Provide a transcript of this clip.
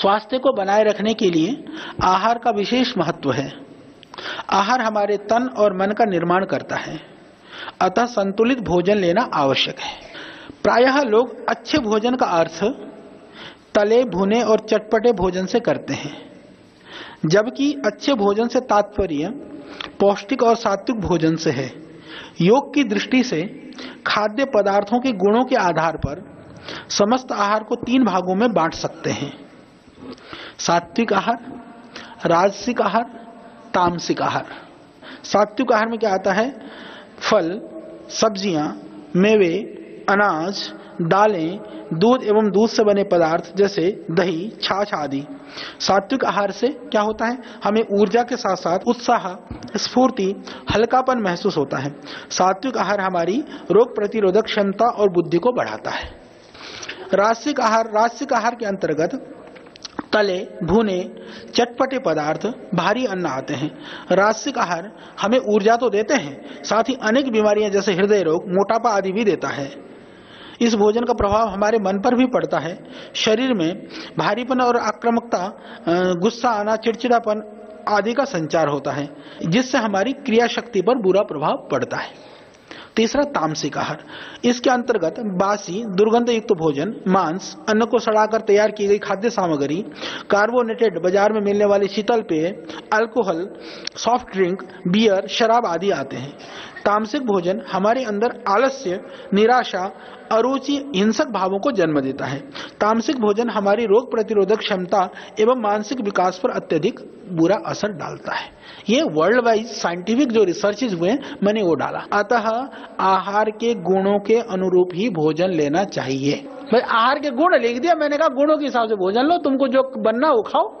स्वास्थ्य को बनाए रखने के लिए आहार का विशेष महत्व है। आहार हमारे तन और मन का निर्माण करता है। अतः संतुलित भोजन लेना आवश्यक है। प्रायः लोग अच्छे भोजन का अर्थ तले, भुने और चटपटे भोजन से करते हैं। जबकि अच्छे भोजन से तात्पर्य पौष्टिक और सात्विक भोजन से है। योग की दृष्टि से खाद्य पदार्थों के गुणों के आधार पर समस्त आहार को तीन भागों में बांट सकते हैं। सात्विक आहार, राजसिक आहार, तामसिक आहार। सात्विक आहार में क्या आता है? फल, सब्ज़ियाँ, मेवे, अनाज, दालें, दूध एवं दूध से बने पदार्थ जैसे दही, छाछ आदि। सात्विक आहार से क्या होता है? हमें ऊर्जा के साथ साथ उत्साह, स्फूर्ति, हल्कापन महसूस होता है। सात्विक आहार हमारी रोग प्रतिरोधक क्षमता और बुद्धि को बढ़ाता है। रासिक आहार रासिक आहार के अंतर्गत तले, भुने, चटपटे पदार्थ, भारी अन्न आते हैं। रासिक आहार हमें ऊर्जा तो देते हैं, साथ ही अनेक बीमारियाँ जैसे हृदय रोग, मोटापा आदि भी देता है। इस भोजन का प्रभाव हमारे मन पर भी पड़ता है। शरीर में भारीपन और आक्रामकता गुस्सा आना, चिड़चिड़ापन आदि का संचार होता है, जिससे हमारी क्रिया शक्ति पर बुरा प्रभाव पड़ता है। तीसरा तामसिक आहार इसके अंतर्गत बासी दुर्गंध युक्त भोजन, मांस, अन्न को सड़ाकर तैयार की गई खाद्य सामग्री, कार्बोनेटेड बाज़ार में मिलने वाले शीतल पेय, अल्कोहल, सॉफ्ट ड्रिंक, बियर, शराब आदि आते हैं। तामसिक भोजन हमारे अंदर आलस्य, निराशा, अरुचि, हिंसक भावों को जन्म देता है। तामसिक भोजन हमारी रोग प्रतिरोधक क्षमता एवं मानसिक विकास पर अत्यधिक बुरा असर डालता है। ये वर्ल्ड वाइज साइंटिफिक जो रिसर्चेज हुए, मैंने वो डाला। अतः आहार के गुणों के अनुरूप ही भोजन लेना चाहिए। भाई, आहार के गुण लिख दिया, मैंने कहा गुणों के हिसाब से भोजन लो, तुमको जो बनना वो खाओ।